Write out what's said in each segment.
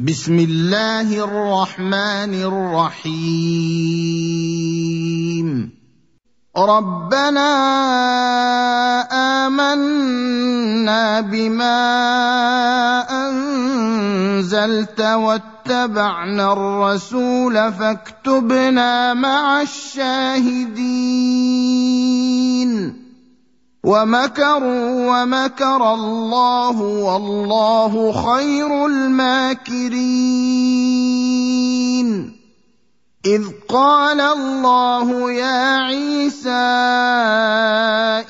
بسم الله الرحمن الرحيم. ربنا آمنا بما أنزلت واتبعنا الرسول فاكتبنا مع الشاهدين. ومكروا ومكر الله والله خير الماكرين. إذ قال الله يا عيسى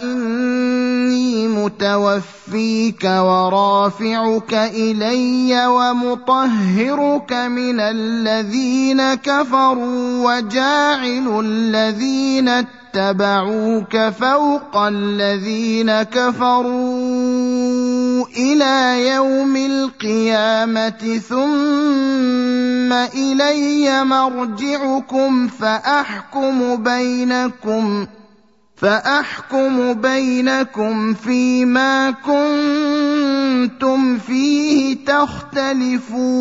إني متوفيك ورافعك إلي ومطهرك من الذين كفروا وجاعل الذين اتبعوك فوق الذين كفروا إلى يوم القيامة ثم إلي مرجعكم فأحكم بينكم فأحكم بينكم فيما كنتم فيه تختلفون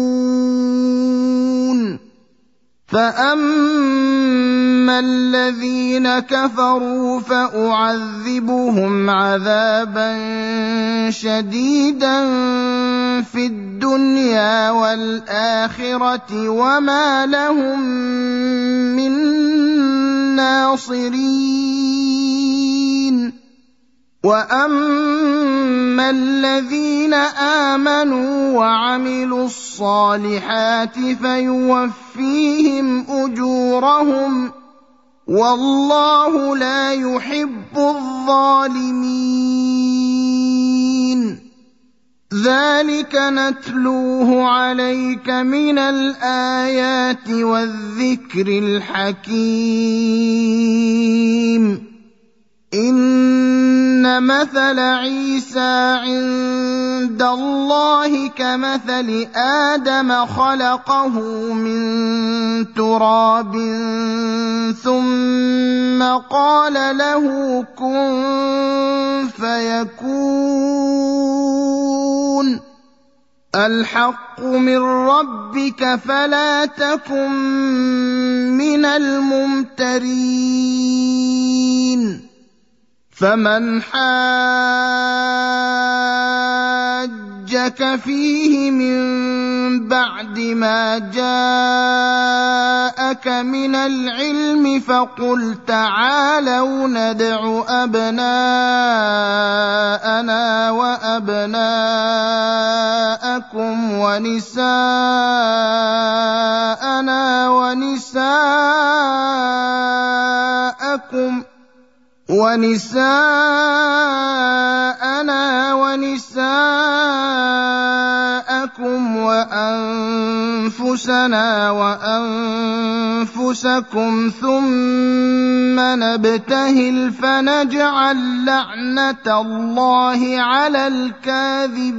فأما الذين كفروا فاعذبهم عذابا شديدا في الدنيا والاخره وما لهم من ناصرين واما الذين امنوا وعملوا الصالحات فيوفيهم اجورهم والله لا يحب الظالمين. ذلك نتلوه عليك من الآيات والذكر الحكيم. إن مثل عيسى عند الله كمثل آدم خلقه من تراب ثم قال له كن فيكون. الحق من ربك فلا تكن من الممترين. فمن حاجك فيه من بعد ما جاءك من العلم فقل تعالوا ندع أبناءنا وأبناءكم ونساءنا ونساءكم ونساءنا ونساءكم وأنفسنا وأنفسكم ثم نبتهل فنجعل لعنة الله على الكاذبين.